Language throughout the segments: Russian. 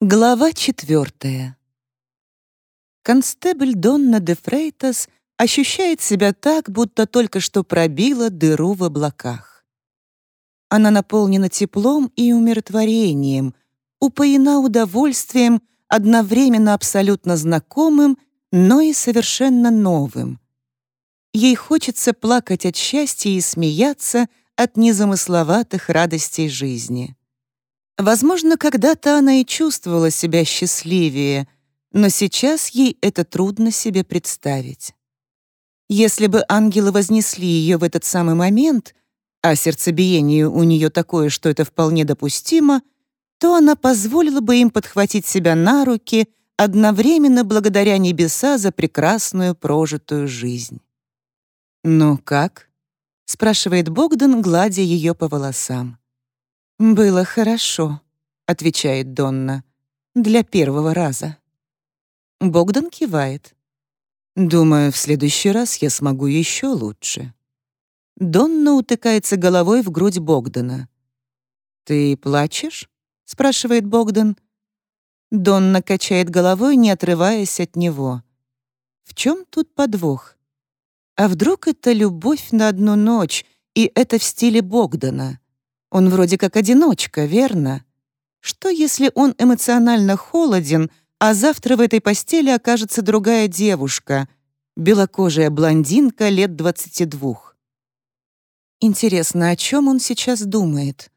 Глава четвертая. Констебль Донна де Фрейтас ощущает себя так, будто только что пробила дыру в облаках. Она наполнена теплом и умиротворением, упоена удовольствием, одновременно абсолютно знакомым, но и совершенно новым. Ей хочется плакать от счастья и смеяться от незамысловатых радостей жизни. Возможно, когда-то она и чувствовала себя счастливее, но сейчас ей это трудно себе представить. Если бы ангелы вознесли ее в этот самый момент, а сердцебиение у нее такое, что это вполне допустимо, то она позволила бы им подхватить себя на руки одновременно благодаря небеса за прекрасную прожитую жизнь. «Ну как?» — спрашивает Богдан, гладя ее по волосам. «Было хорошо», — отвечает Донна, — «для первого раза». Богдан кивает. «Думаю, в следующий раз я смогу еще лучше». Донна утыкается головой в грудь Богдана. «Ты плачешь?» — спрашивает Богдан. Донна качает головой, не отрываясь от него. В чем тут подвох? А вдруг это любовь на одну ночь, и это в стиле Богдана? Он вроде как одиночка, верно? Что, если он эмоционально холоден, а завтра в этой постели окажется другая девушка, белокожая блондинка лет двадцати двух? Интересно, о чем он сейчас думает?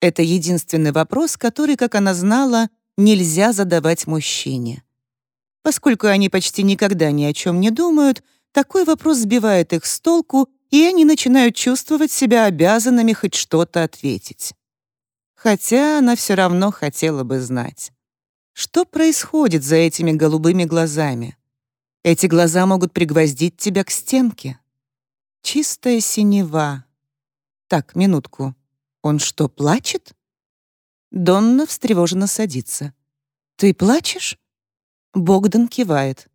Это единственный вопрос, который, как она знала, нельзя задавать мужчине. Поскольку они почти никогда ни о чем не думают, такой вопрос сбивает их с толку и они начинают чувствовать себя обязанными хоть что-то ответить. Хотя она все равно хотела бы знать. Что происходит за этими голубыми глазами? Эти глаза могут пригвоздить тебя к стенке. Чистая синева. Так, минутку. Он что, плачет? Донна встревоженно садится. «Ты плачешь?» Богдан кивает.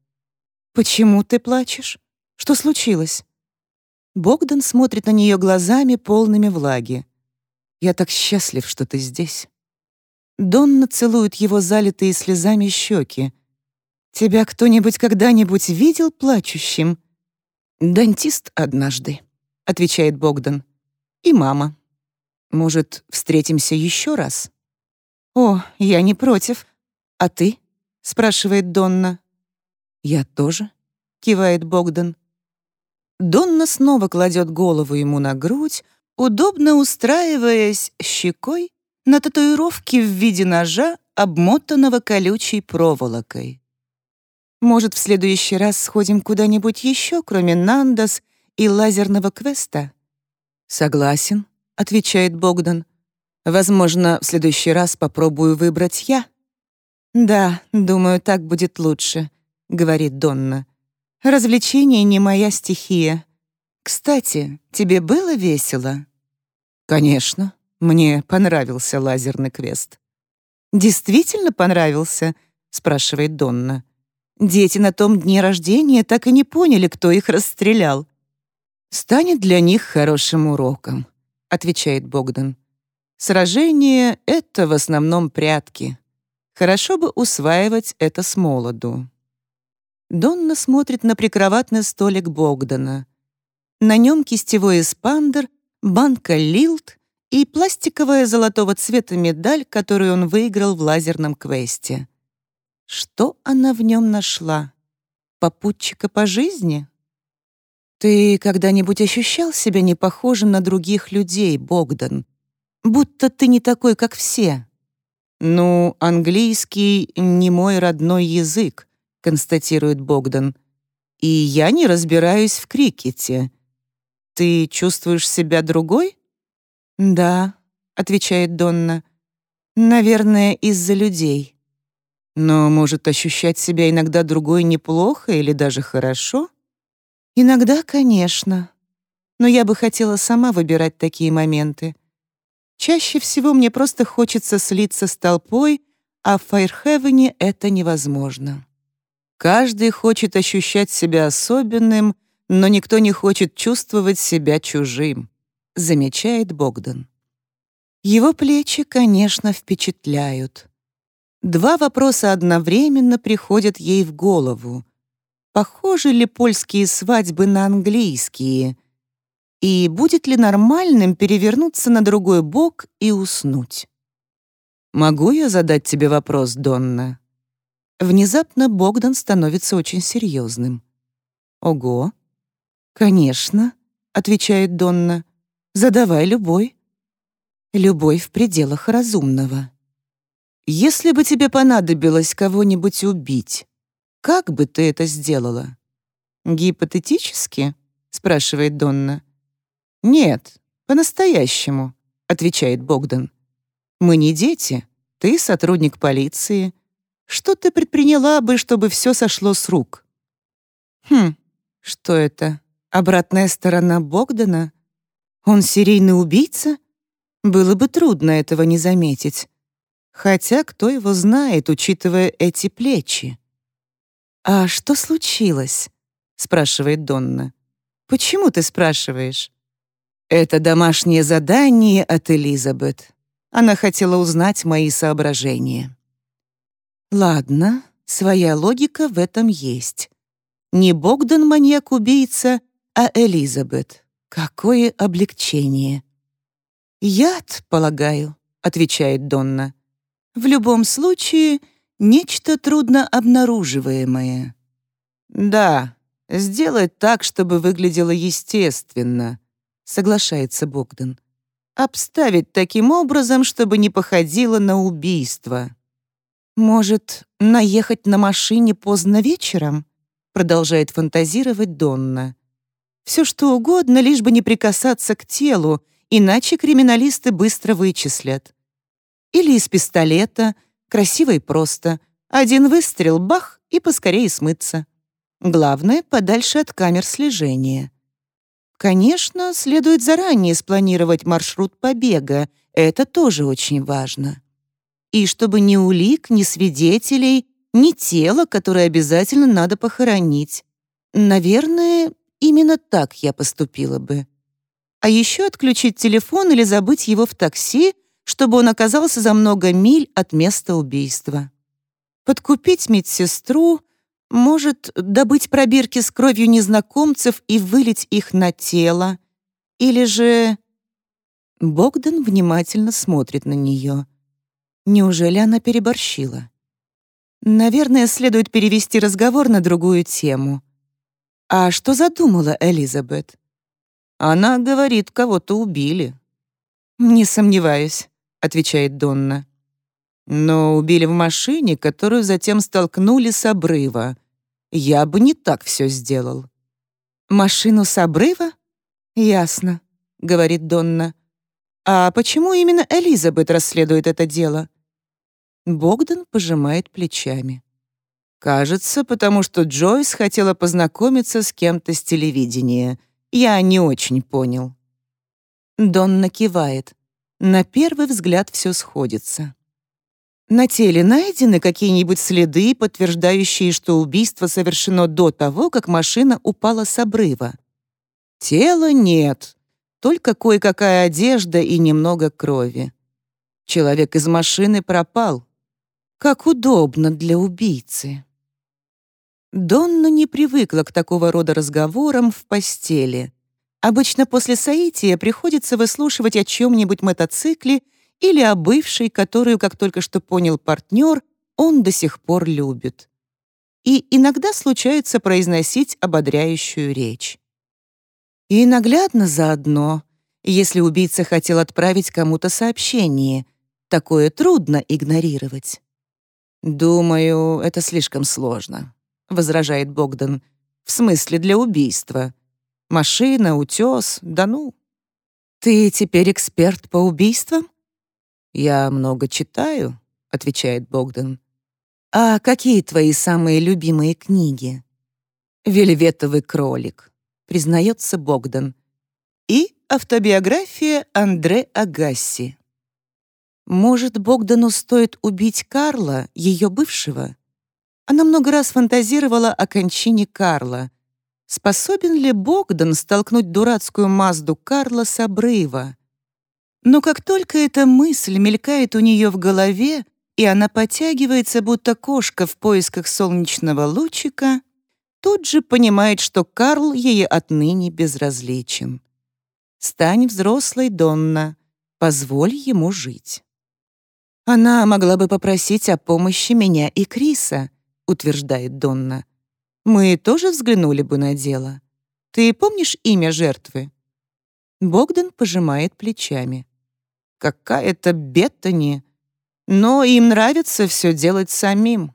«Почему ты плачешь? Что случилось?» Богдан смотрит на нее глазами, полными влаги. «Я так счастлив, что ты здесь». Донна целует его залитые слезами щеки. «Тебя кто-нибудь когда-нибудь видел плачущим?» «Дантист однажды», — отвечает Богдан. «И мама. Может, встретимся еще раз?» «О, я не против. А ты?» — спрашивает Донна. «Я тоже», — кивает Богдан. Донна снова кладет голову ему на грудь, удобно устраиваясь щекой на татуировке в виде ножа, обмотанного колючей проволокой. «Может, в следующий раз сходим куда-нибудь еще, кроме Нандас и лазерного квеста?» «Согласен», — отвечает Богдан. «Возможно, в следующий раз попробую выбрать я». «Да, думаю, так будет лучше», — говорит Донна. Развлечение не моя стихия. Кстати, тебе было весело? Конечно, мне понравился лазерный квест. Действительно понравился? спрашивает Донна. Дети на том дне рождения так и не поняли, кто их расстрелял. Станет для них хорошим уроком, отвечает Богдан. Сражение — это в основном прятки. Хорошо бы усваивать это с молоду. Донна смотрит на прикроватный столик Богдана. На нем кистевой эспандер, банка лилт и пластиковая золотого цвета медаль, которую он выиграл в лазерном квесте. Что она в нем нашла? Попутчика по жизни? Ты когда-нибудь ощущал себя не похожим на других людей, Богдан? Будто ты не такой, как все. Ну, английский не мой родной язык, констатирует Богдан. И я не разбираюсь в крикете. Ты чувствуешь себя другой? Да, отвечает Донна. Наверное, из-за людей. Но может ощущать себя иногда другой неплохо или даже хорошо? Иногда, конечно. Но я бы хотела сама выбирать такие моменты. Чаще всего мне просто хочется слиться с толпой, а в Файрхевене это невозможно. Каждый хочет ощущать себя особенным, но никто не хочет чувствовать себя чужим, замечает Богдан. Его плечи, конечно, впечатляют. Два вопроса одновременно приходят ей в голову. Похожи ли польские свадьбы на английские? И будет ли нормальным перевернуться на другой бок и уснуть? «Могу я задать тебе вопрос, Донна?» Внезапно Богдан становится очень серьезным. «Ого!» «Конечно», — отвечает Донна. «Задавай любой». «Любой в пределах разумного». «Если бы тебе понадобилось кого-нибудь убить, как бы ты это сделала?» «Гипотетически?» — спрашивает Донна. «Нет, по-настоящему», — отвечает Богдан. «Мы не дети, ты сотрудник полиции. Что ты предприняла бы, чтобы все сошло с рук?» «Хм, что это? Обратная сторона Богдана? Он серийный убийца? Было бы трудно этого не заметить. Хотя кто его знает, учитывая эти плечи? «А что случилось?» — спрашивает Донна. «Почему ты спрашиваешь?» «Это домашнее задание от Элизабет. Она хотела узнать мои соображения». «Ладно, своя логика в этом есть. Не Богдан маньяк-убийца, а Элизабет. Какое облегчение!» «Яд, полагаю», — отвечает Донна. «В любом случае, нечто трудно обнаруживаемое». «Да, сделать так, чтобы выглядело естественно», — соглашается Богдан. «Обставить таким образом, чтобы не походило на убийство». «Может, наехать на машине поздно вечером?» — продолжает фантазировать Донна. Все что угодно, лишь бы не прикасаться к телу, иначе криминалисты быстро вычислят. Или из пистолета, красиво и просто. Один выстрел, бах, и поскорее смыться. Главное, подальше от камер слежения. Конечно, следует заранее спланировать маршрут побега, это тоже очень важно. И чтобы ни улик, ни свидетелей, ни тело, которое обязательно надо похоронить. Наверное, Именно так я поступила бы. А еще отключить телефон или забыть его в такси, чтобы он оказался за много миль от места убийства. Подкупить медсестру, может, добыть пробирки с кровью незнакомцев и вылить их на тело. Или же... Богдан внимательно смотрит на нее. Неужели она переборщила? Наверное, следует перевести разговор на другую тему. «А что задумала Элизабет?» «Она говорит, кого-то убили». «Не сомневаюсь», — отвечает Донна. «Но убили в машине, которую затем столкнули с обрыва. Я бы не так все сделал». «Машину с обрыва? Ясно», — говорит Донна. «А почему именно Элизабет расследует это дело?» Богдан пожимает плечами. Кажется, потому что Джойс хотела познакомиться с кем-то с телевидения. Я не очень понял. Донна кивает. На первый взгляд все сходится. На теле найдены какие-нибудь следы, подтверждающие, что убийство совершено до того, как машина упала с обрыва. Тела нет, только кое-какая одежда и немного крови. Человек из машины пропал. Как удобно для убийцы. Донна не привыкла к такого рода разговорам в постели. Обычно после соития приходится выслушивать о чем-нибудь мотоцикле или о бывшей, которую, как только что понял партнер, он до сих пор любит. И иногда случается произносить ободряющую речь. И наглядно заодно, если убийца хотел отправить кому-то сообщение, такое трудно игнорировать. Думаю, это слишком сложно возражает Богдан. «В смысле для убийства? Машина, утес, да ну». «Ты теперь эксперт по убийствам?» «Я много читаю», — отвечает Богдан. «А какие твои самые любимые книги?» «Вельветовый кролик», — признается Богдан. «И автобиография Андре Агасси». «Может, Богдану стоит убить Карла, ее бывшего?» Она много раз фантазировала о кончине Карла. Способен ли Богдан столкнуть дурацкую Мазду Карла с обрыва? Но как только эта мысль мелькает у нее в голове, и она потягивается, будто кошка в поисках солнечного лучика, тут же понимает, что Карл ей отныне безразличен. «Стань взрослой, Донна, позволь ему жить». «Она могла бы попросить о помощи меня и Криса», утверждает Донна. «Мы тоже взглянули бы на дело. Ты помнишь имя жертвы?» Богдан пожимает плечами. «Какая-то Беттани, но им нравится все делать самим».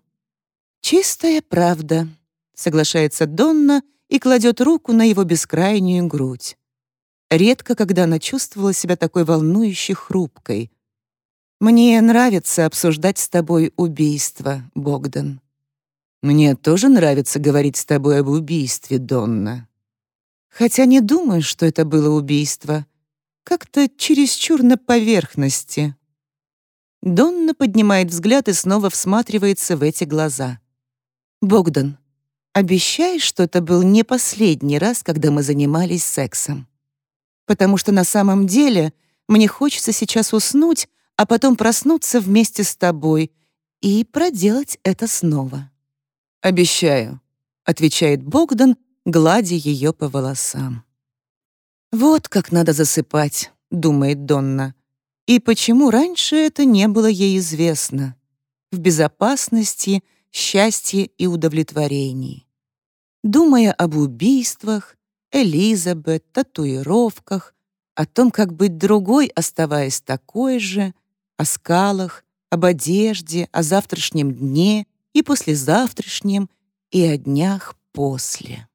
«Чистая правда», — соглашается Донна и кладет руку на его бескрайнюю грудь. Редко, когда она чувствовала себя такой волнующей хрупкой. «Мне нравится обсуждать с тобой убийство, Богдан». «Мне тоже нравится говорить с тобой об убийстве, Донна». Хотя не думаю, что это было убийство. Как-то чересчур на поверхности. Донна поднимает взгляд и снова всматривается в эти глаза. «Богдан, обещай, что это был не последний раз, когда мы занимались сексом. Потому что на самом деле мне хочется сейчас уснуть, а потом проснуться вместе с тобой и проделать это снова». «Обещаю», — отвечает Богдан, гладя ее по волосам. «Вот как надо засыпать», — думает Донна. И почему раньше это не было ей известно? В безопасности, счастье и удовлетворении. Думая об убийствах, Элизабет, татуировках, о том, как быть другой, оставаясь такой же, о скалах, об одежде, о завтрашнем дне и послезавтрашнем, и о днях после.